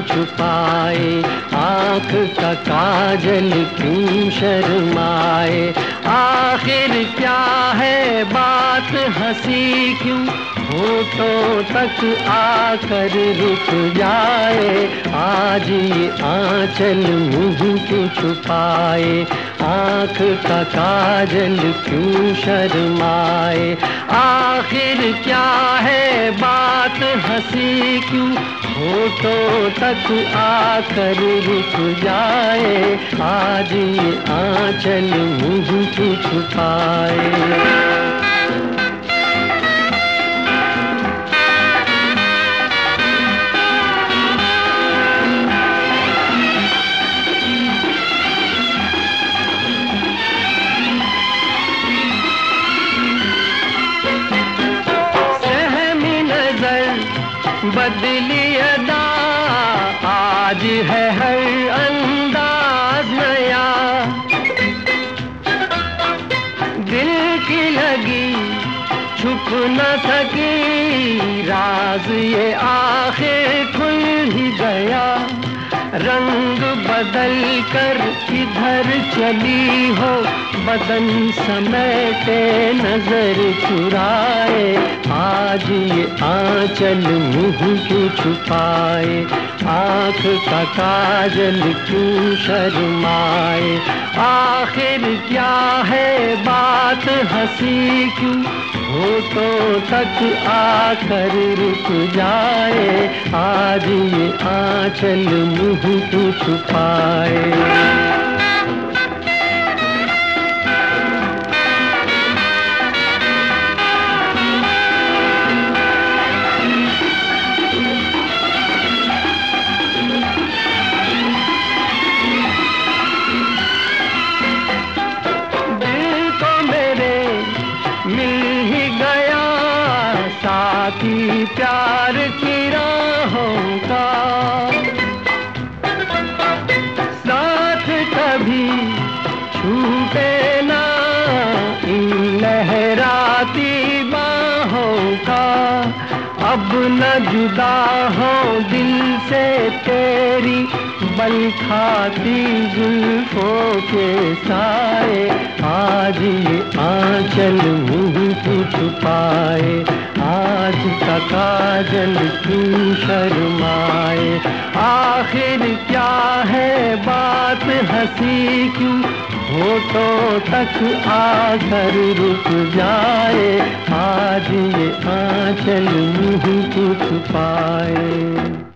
छुपाए, आँख का काजल क्यों शर्माए? आखिर क्या है बात हँसी क्यों? होठों तक आकर रुक जाए, आज ये आंचल मुँह क्यों छुपाए, आँख का काजल क्यों शर्माए? आखिर क्या हँसी क्यों? होठों तक आकर रुक जाए आज ये आंचल मुझ छुपाए। बदली अदा आज है हर अंदाज नया। दिल की लगी छुप न सकी, राज ये आखिर खुल ही गया। रंग बदल कर इधर चली हो, बदन समेटे नज़र चुराए आज आंचल मुँह क्यों छुपाए? आँख का काजल क्यों शर्माए? आखिर क्या है बात? हँसी क्यों? होठों तक आकर रुक जाए। आज ये आंचल मुँह क्यों छुपाए? साथी प्यार की राहों का। साथ कभी छूटे ना इन लहराती बाहों का। अब न जुदा हो दिल से तेरी बल खाती जुल्फों के साए। आज आंचल मुँह की छुपाए आज का काजल क्यों शर्माए? आखिर क्या है बात? हँसी क्यों? होठों तक आकर रुक जाए। आज ये आंचल मुँह को छुपाए